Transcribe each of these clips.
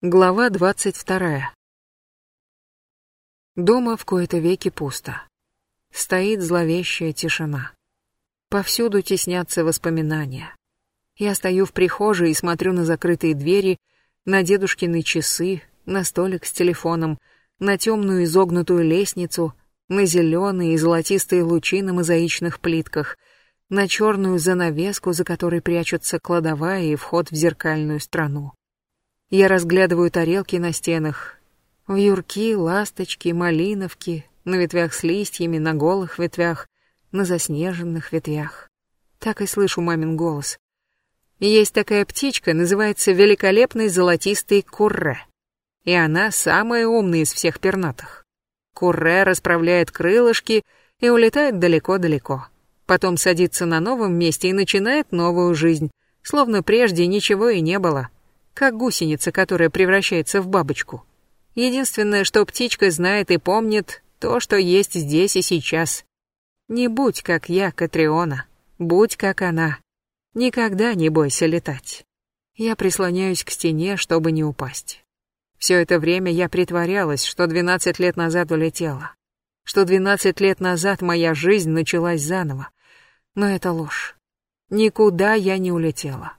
Глава двадцать вторая. Дома в кои-то веки пусто. Стоит зловещая тишина. Повсюду теснятся воспоминания. Я стою в прихожей и смотрю на закрытые двери, на дедушкины часы, на столик с телефоном, на темную изогнутую лестницу, на зеленые и золотистые лучи на мозаичных плитках, на черную занавеску, за которой прячутся кладовая и вход в зеркальную страну. Я разглядываю тарелки на стенах. Вьюрки, ласточки, малиновки, на ветвях с листьями, на голых ветвях, на заснеженных ветвях. Так и слышу мамин голос. Есть такая птичка, называется великолепный золотистый курре. И она самая умная из всех пернатых. Курре расправляет крылышки и улетает далеко-далеко. Потом садится на новом месте и начинает новую жизнь, словно прежде ничего и не было как гусеница, которая превращается в бабочку. Единственное, что птичка знает и помнит, то, что есть здесь и сейчас. Не будь как я, Катриона, будь как она. Никогда не бойся летать. Я прислоняюсь к стене, чтобы не упасть. Все это время я притворялась, что 12 лет назад улетела. Что 12 лет назад моя жизнь началась заново. Но это ложь. Никуда я не улетела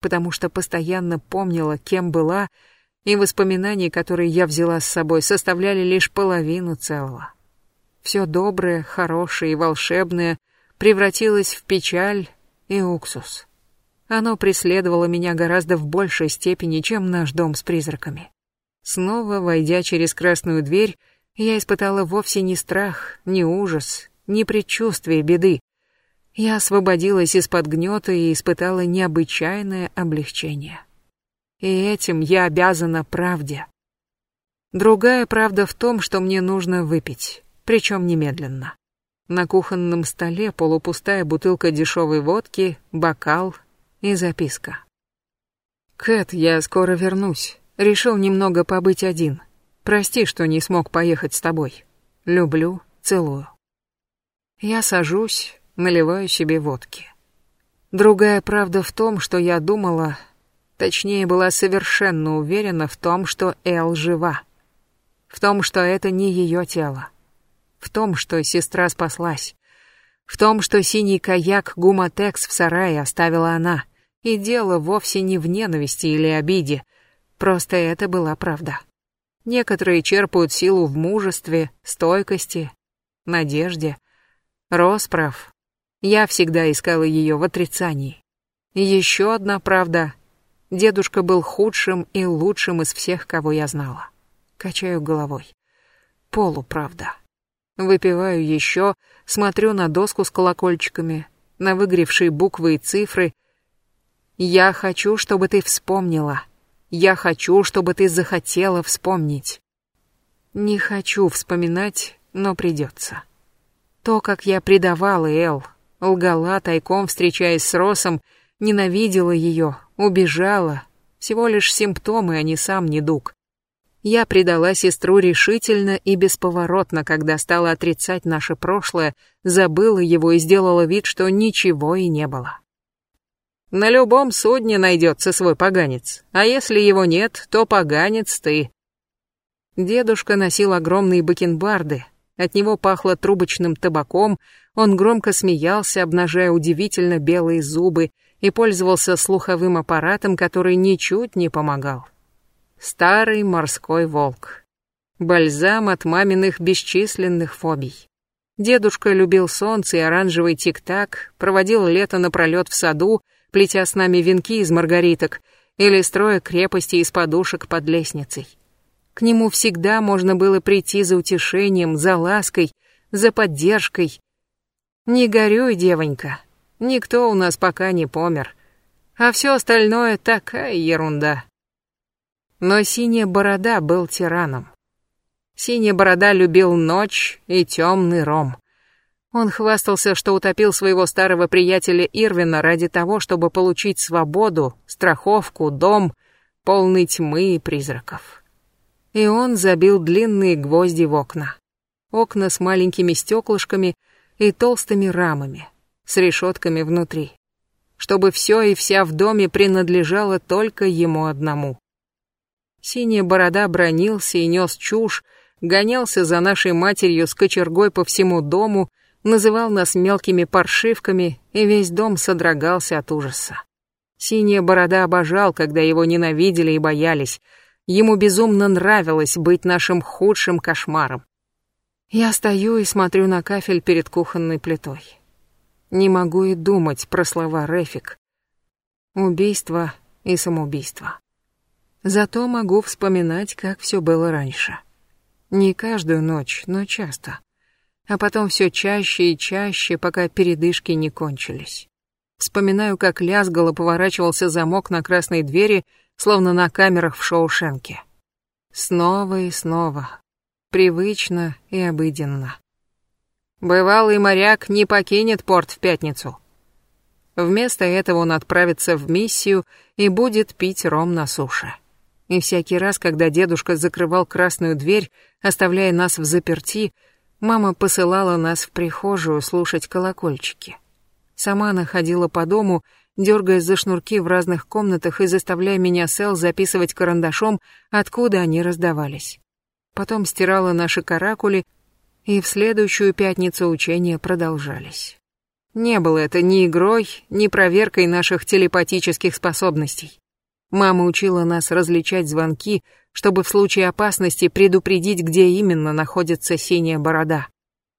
потому что постоянно помнила, кем была, и воспоминания, которые я взяла с собой, составляли лишь половину целого. Все доброе, хорошее и волшебное превратилось в печаль и уксус. Оно преследовало меня гораздо в большей степени, чем наш дом с призраками. Снова, войдя через красную дверь, я испытала вовсе не страх, не ужас, не предчувствие беды, я освободилась из-под гнета и испытала необычайное облегчение. И этим я обязана правде. Другая правда в том, что мне нужно выпить, причем немедленно. На кухонном столе полупустая бутылка дешевой водки, бокал и записка. «Кэт, я скоро вернусь. Решил немного побыть один. Прости, что не смог поехать с тобой. Люблю, целую». Я сажусь, наливаю себе водки. Другая правда в том, что я думала, точнее была совершенно уверена в том, что Эл жива. В том, что это не ее тело. В том, что сестра спаслась. В том, что синий каяк Гуматекс в сарае оставила она. И дело вовсе не в ненависти или обиде. Просто это была правда. Некоторые черпают силу в мужестве, стойкости, надежде. Росправ я всегда искала ее в отрицании. Еще одна правда. Дедушка был худшим и лучшим из всех, кого я знала. Качаю головой. Полуправда. Выпиваю еще, смотрю на доску с колокольчиками, на выгревшие буквы и цифры. Я хочу, чтобы ты вспомнила. Я хочу, чтобы ты захотела вспомнить. Не хочу вспоминать, но придется. То, как я предавала Эл, Лгала тайком, встречаясь с Росом, ненавидела ее, убежала. Всего лишь симптомы, а не сам недуг. Я предала сестру решительно и бесповоротно, когда стала отрицать наше прошлое, забыла его и сделала вид, что ничего и не было. На любом судне найдется свой поганец, а если его нет, то поганец ты. Дедушка носил огромные бакенбарды, от него пахло трубочным табаком, он громко смеялся, обнажая удивительно белые зубы, и пользовался слуховым аппаратом, который ничуть не помогал. Старый морской волк. Бальзам от маминых бесчисленных фобий. Дедушка любил солнце и оранжевый тик-так, проводил лето напролет в саду, плетя с нами венки из маргариток или строя крепости из подушек под лестницей. К нему всегда можно было прийти за утешением, за лаской, за поддержкой. Не горюй, девонька, никто у нас пока не помер, а все остальное такая ерунда. Но Синяя Борода был тираном. Синяя Борода любил ночь и темный ром. Он хвастался, что утопил своего старого приятеля Ирвина ради того, чтобы получить свободу, страховку, дом, полный тьмы и призраков и он забил длинные гвозди в окна. Окна с маленькими стеклышками и толстыми рамами, с решетками внутри. Чтобы все и вся в доме принадлежало только ему одному. Синяя борода бронился и нес чушь, гонялся за нашей матерью с кочергой по всему дому, называл нас мелкими паршивками, и весь дом содрогался от ужаса. Синяя борода обожал, когда его ненавидели и боялись. Ему безумно нравилось быть нашим худшим кошмаром. Я стою и смотрю на кафель перед кухонной плитой. Не могу и думать про слова Рефик. Убийство и самоубийство. Зато могу вспоминать, как все было раньше. Не каждую ночь, но часто. А потом все чаще и чаще, пока передышки не кончились. Вспоминаю, как лязгало поворачивался замок на красной двери, словно на камерах в Шоушенке. Снова и снова. Привычно и обыденно. Бывалый моряк не покинет порт в пятницу. Вместо этого он отправится в миссию и будет пить ром на суше. И всякий раз, когда дедушка закрывал красную дверь, оставляя нас в заперти, мама посылала нас в прихожую слушать колокольчики. Сама она ходила по дому, дергая за шнурки в разных комнатах и заставляя меня с записывать карандашом, откуда они раздавались. Потом стирала наши каракули, и в следующую пятницу учения продолжались. Не было это ни игрой, ни проверкой наших телепатических способностей. Мама учила нас различать звонки, чтобы в случае опасности предупредить, где именно находится синяя борода.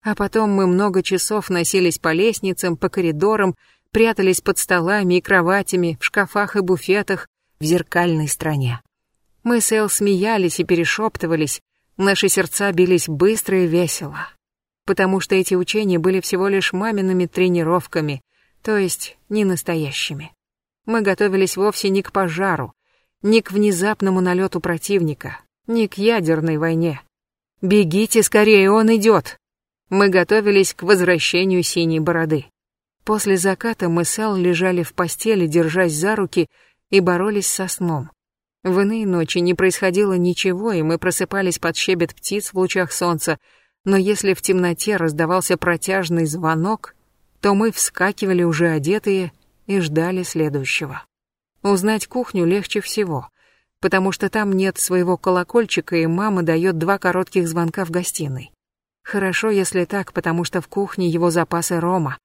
А потом мы много часов носились по лестницам, по коридорам, прятались под столами и кроватями, в шкафах и буфетах, в зеркальной стране. Мы с Эл смеялись и перешептывались, Наши сердца бились быстро и весело, потому что эти учения были всего лишь мамиными тренировками, то есть не настоящими. Мы готовились вовсе не к пожару, не к внезапному налету противника, не к ядерной войне. «Бегите скорее, он идет!» Мы готовились к возвращению синей бороды. После заката мы с Эл лежали в постели, держась за руки, и боролись со сном. В иные ночи не происходило ничего, и мы просыпались под щебет птиц в лучах солнца, но если в темноте раздавался протяжный звонок, то мы вскакивали уже одетые и ждали следующего. Узнать кухню легче всего, потому что там нет своего колокольчика, и мама дает два коротких звонка в гостиной. Хорошо, если так, потому что в кухне его запасы рома.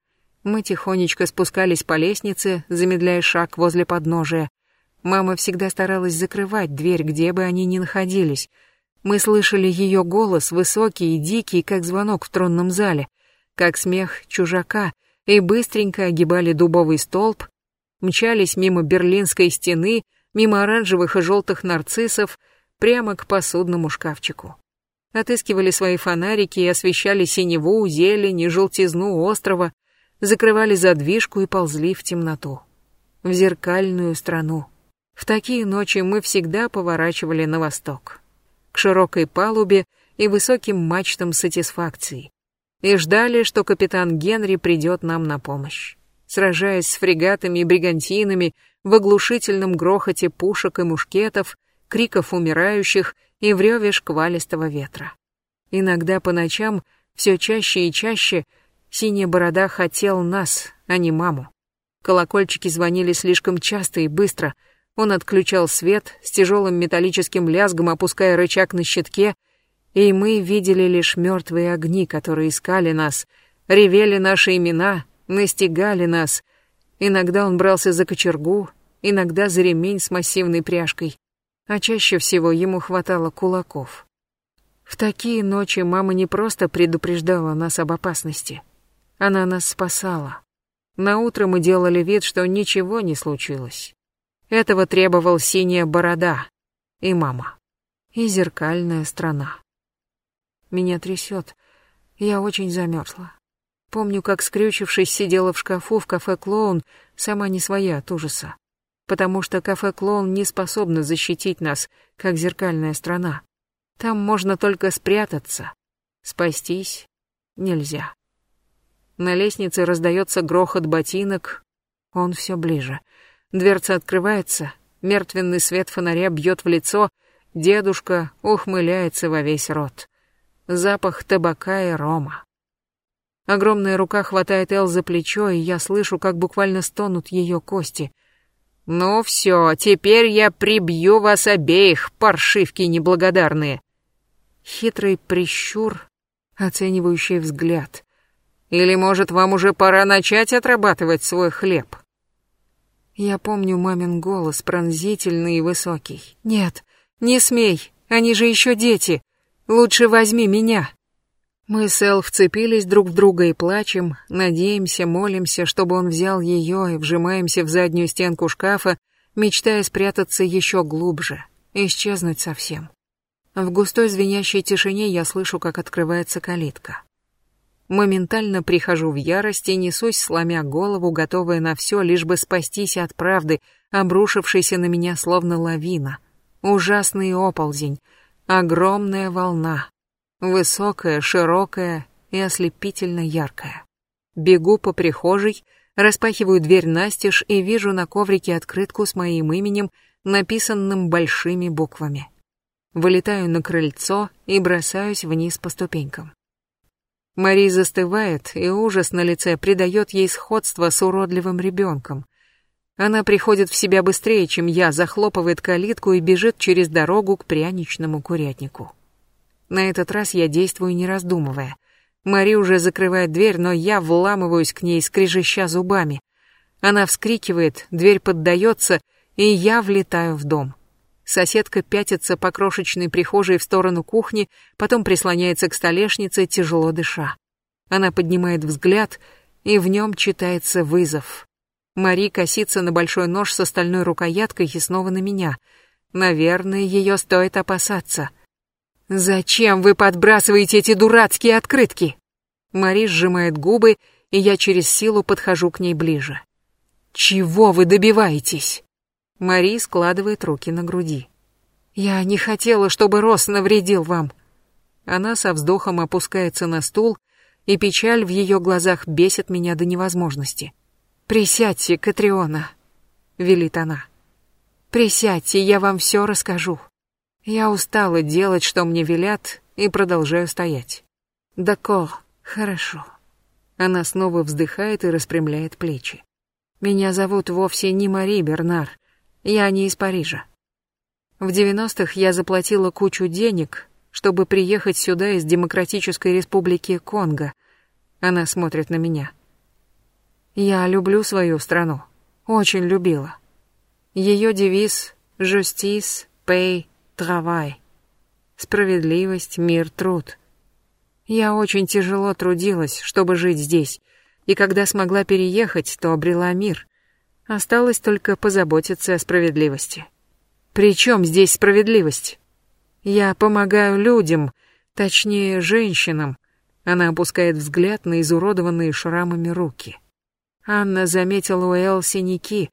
Мы тихонечко спускались по лестнице, замедляя шаг возле подножия, Мама всегда старалась закрывать дверь, где бы они ни находились. Мы слышали ее голос, высокий и дикий, как звонок в тронном зале, как смех чужака, и быстренько огибали дубовый столб, мчались мимо берлинской стены, мимо оранжевых и желтых нарциссов, прямо к посудному шкафчику. Отыскивали свои фонарики и освещали синеву, зелень и желтизну острова, закрывали задвижку и ползли в темноту. В зеркальную страну. В такие ночи мы всегда поворачивали на восток, к широкой палубе и высоким мачтам сатисфакции, и ждали, что капитан Генри придет нам на помощь. Сражаясь с фрегатами и бригантинами в оглушительном грохоте пушек и мушкетов, криков умирающих и в реве шквалистого ветра. Иногда по ночам, все чаще и чаще, синяя борода хотел нас, а не маму. Колокольчики звонили слишком часто и быстро — он отключал свет, с тяжелым металлическим лязгом опуская рычаг на щитке, и мы видели лишь мертвые огни, которые искали нас, ревели наши имена, настигали нас. Иногда он брался за кочергу, иногда за ремень с массивной пряжкой, а чаще всего ему хватало кулаков. В такие ночи мама не просто предупреждала нас об опасности, она нас спасала. На утро мы делали вид, что ничего не случилось. Этого требовал синяя борода и мама. И зеркальная страна. Меня трясет. Я очень замерзла. Помню, как, скрючившись, сидела в шкафу в кафе «Клоун», сама не своя от ужаса. Потому что кафе «Клоун» не способно защитить нас, как зеркальная страна. Там можно только спрятаться. Спастись нельзя. На лестнице раздается грохот ботинок. Он все ближе. Дверца открывается, мертвенный свет фонаря бьет в лицо, дедушка ухмыляется во весь рот. Запах табака и рома. Огромная рука хватает Эл за плечо, и я слышу, как буквально стонут ее кости. «Ну все, теперь я прибью вас обеих, паршивки неблагодарные!» Хитрый прищур, оценивающий взгляд. «Или, может, вам уже пора начать отрабатывать свой хлеб?» Я помню мамин голос, пронзительный и высокий. «Нет, не смей, они же еще дети. Лучше возьми меня». Мы с Эл вцепились друг в друга и плачем, надеемся, молимся, чтобы он взял ее и вжимаемся в заднюю стенку шкафа, мечтая спрятаться еще глубже, исчезнуть совсем. В густой звенящей тишине я слышу, как открывается калитка. Моментально прихожу в ярость и несусь, сломя голову, готовая на все, лишь бы спастись от правды, обрушившейся на меня словно лавина. Ужасный оползень, огромная волна, Высокая, широкая и ослепительно яркая. Бегу по прихожей, распахиваю дверь настежь и вижу на коврике открытку с моим именем, написанным большими буквами. Вылетаю на крыльцо и бросаюсь вниз по ступенькам. Мари застывает, и ужас на лице придает ей сходство с уродливым ребенком. Она приходит в себя быстрее, чем я, захлопывает калитку и бежит через дорогу к пряничному курятнику. На этот раз я действую не раздумывая. Мари уже закрывает дверь, но я вламываюсь к ней, скрежеща зубами. Она вскрикивает, дверь поддается, и я влетаю в дом. Соседка пятится по крошечной прихожей в сторону кухни, потом прислоняется к столешнице, тяжело дыша. Она поднимает взгляд, и в нем читается вызов. Мари косится на большой нож с стальной рукояткой и снова на меня. Наверное, ее стоит опасаться — «Зачем вы подбрасываете эти дурацкие открытки?» Мари сжимает губы, и я через силу подхожу к ней ближе. «Чего вы добиваетесь?» Мари складывает руки на груди. «Я не хотела, чтобы Рос навредил вам». Она со вздохом опускается на стул, и печаль в ее глазах бесит меня до невозможности. «Присядьте, Катриона», — велит она. «Присядьте, я вам все расскажу». Я устала делать, что мне велят, и продолжаю стоять. Дакор, хорошо. Она снова вздыхает и распрямляет плечи. Меня зовут вовсе не Мари Бернар. Я не из Парижа. В 90-х я заплатила кучу денег, чтобы приехать сюда из Демократической Республики Конго. Она смотрит на меня. Я люблю свою страну. Очень любила. Ее девиз «Justice, Pay, Травай. Справедливость, мир, труд. Я очень тяжело трудилась, чтобы жить здесь, и когда смогла переехать, то обрела мир. Осталось только позаботиться о справедливости. При чем здесь справедливость? Я помогаю людям, точнее, женщинам. Она опускает взгляд на изуродованные шрамами руки. Анна заметила у Эл синяки.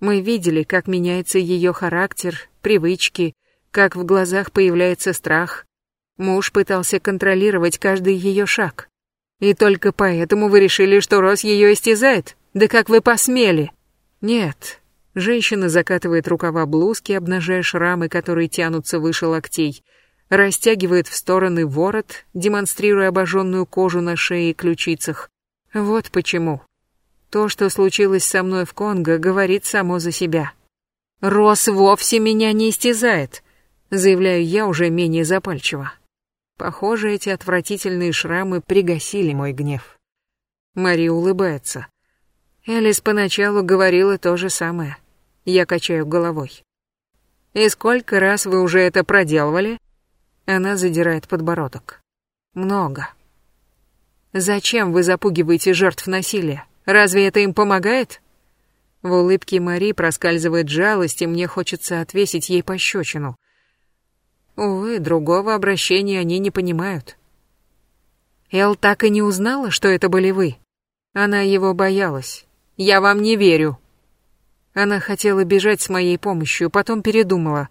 Мы видели, как меняется ее характер, привычки, как в глазах появляется страх. Муж пытался контролировать каждый ее шаг. И только поэтому вы решили, что Рос ее истязает? Да как вы посмели? Нет. Женщина закатывает рукава блузки, обнажая шрамы, которые тянутся выше локтей, растягивает в стороны ворот, демонстрируя обожженную кожу на шее и ключицах. Вот почему. То, что случилось со мной в Конго, говорит само за себя. Рос вовсе меня не истязает заявляю я уже менее запальчиво. Похоже, эти отвратительные шрамы пригасили мой гнев. Мари улыбается. Элис поначалу говорила то же самое. Я качаю головой. «И сколько раз вы уже это проделывали?» Она задирает подбородок. «Много». «Зачем вы запугиваете жертв насилия? Разве это им помогает?» В улыбке Мари проскальзывает жалость, и мне хочется отвесить ей пощечину. Увы, другого обращения они не понимают. Эл так и не узнала, что это были вы. Она его боялась. Я вам не верю. Она хотела бежать с моей помощью, потом передумала.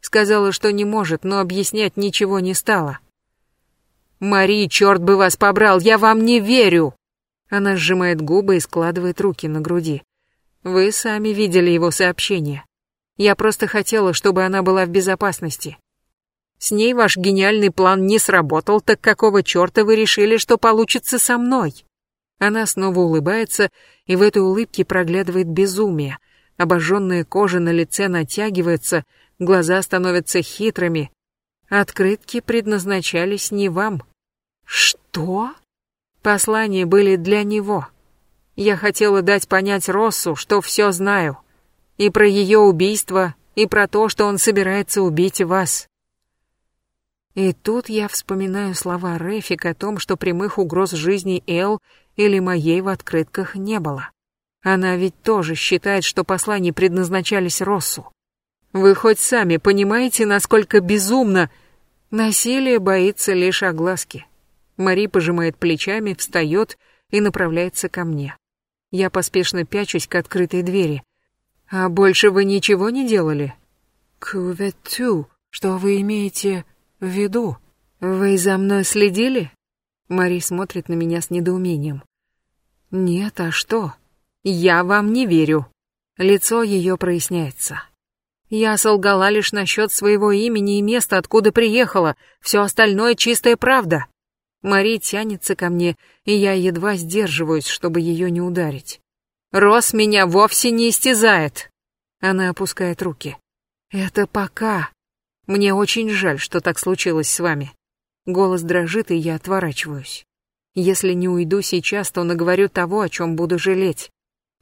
Сказала, что не может, но объяснять ничего не стала. «Мари, черт бы вас побрал, я вам не верю!» Она сжимает губы и складывает руки на груди. «Вы сами видели его сообщение. Я просто хотела, чтобы она была в безопасности. С ней ваш гениальный план не сработал, так какого черта вы решили, что получится со мной? Она снова улыбается, и в этой улыбке проглядывает безумие. Обожженная кожа на лице натягивается, глаза становятся хитрыми. Открытки предназначались не вам. Что? Послания были для него. Я хотела дать понять Россу, что все знаю. И про ее убийство, и про то, что он собирается убить вас. И тут я вспоминаю слова Рефик о том, что прямых угроз жизни Эл или моей в открытках не было. Она ведь тоже считает, что послания предназначались Россу. Вы хоть сами понимаете, насколько безумно... Насилие боится лишь огласки. Мари пожимает плечами, встает и направляется ко мне. Я поспешно пячусь к открытой двери. «А больше вы ничего не делали?» «Кувету, что вы имеете в виду? Вы за мной следили?» Мари смотрит на меня с недоумением. «Нет, а что?» «Я вам не верю». Лицо ее проясняется. «Я солгала лишь насчет своего имени и места, откуда приехала. Все остальное чистая правда». Мари тянется ко мне, и я едва сдерживаюсь, чтобы ее не ударить. «Рос меня вовсе не истязает!» Она опускает руки. «Это пока. Мне очень жаль, что так случилось с вами». Голос дрожит, и я отворачиваюсь. Если не уйду сейчас, то наговорю того, о чем буду жалеть.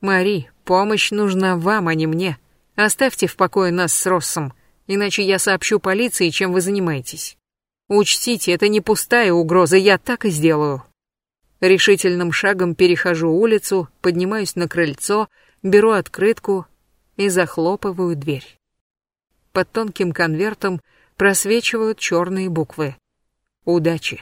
Мари, помощь нужна вам, а не мне. Оставьте в покое нас с Россом, иначе я сообщу полиции, чем вы занимаетесь. Учтите, это не пустая угроза, я так и сделаю. Решительным шагом перехожу улицу, поднимаюсь на крыльцо, беру открытку и захлопываю дверь. Под тонким конвертом просвечивают черные буквы. Удачи.